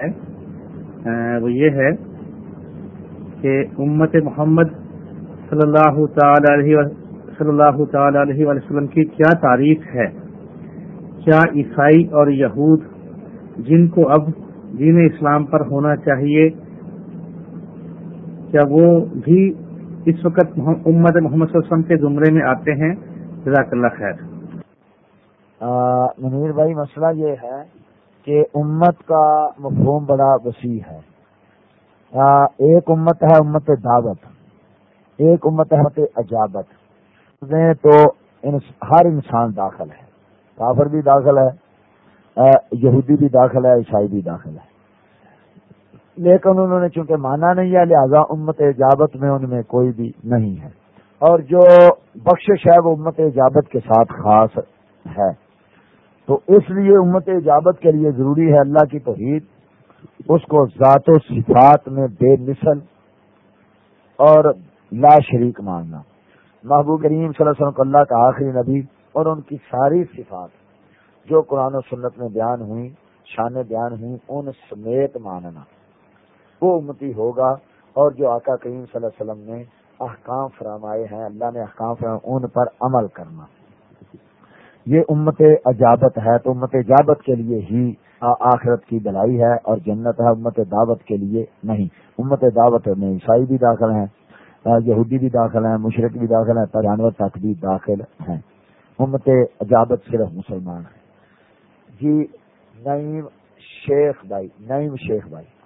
ہے۔ وہ یہ ہے کہ امت محمد صلی اللہ تعالی علیہ صلی اللہ تعالی علیہ وسلم کی کیا تعریف ہے؟ کیا عیسائی اور یہود جن کو اب دین اسلام پر ہونا چاہیے، کیا وہ بھی اس وقت امت محمد صلی اللہ علیہ وسلم کے زمرے میں آتے ہیں؟ جزاک اللہ خیر۔ منیر بھائی، مسئلہ یہ ہے کہ امت کا مفہوم بڑا وسیع ہے۔ ایک امت ہے امت دعوت، ایک امت ہے امت اجابت۔ میں تو ہر انسان داخل ہے۔ کافر بھی داخل ہے یہودی بھی داخل ہے، عیسائی بھی داخل ہے۔ لیکن انہوں نے چونکہ مانا نہیں ہے، لہذا امت اجابت میں ان میں کوئی بھی نہیں ہے۔ اور جو بخشش ہے وہ امت اجابت کے ساتھ خاص ہے۔ تو اس لیے امت اجابت کے لیے ضروری ہے اللہ کی توحید، اس کو ذات و صفات میں بے مثل اور لا شریک ماننا۔ محبوب کریم صلی اللہ علیہ وسلم کو اللہ کا آخری نبی اور ان کی ساری صفات جو قرآن و سنت میں بیان ہوئی شان بیان ہوئی، ان سمیت ماننا۔ وہ امتی ہوگا اور جو آقا کریم صلی اللہ علیہ وسلم نے احکام فرمائے ہیں، اللہ نے احکام فرمائے، ان پر عمل کرنا۔ یہ امت اجابت ہے تو امت اجابت کے لیے ہی آخرت کی بلائی ہے اور جنت ہے امت دعوت کے لیے نہیں۔ امت دعوت میں عیسائی بھی داخل ہیں یہودی بھی داخل ہیں مشرق بھی داخل ہیں جانور تک بھی داخل ہیں۔ امت اجابت صرف مسلمان ہیں۔ جی نعیم شیخ بھائی، نعیم شیخ بھائی۔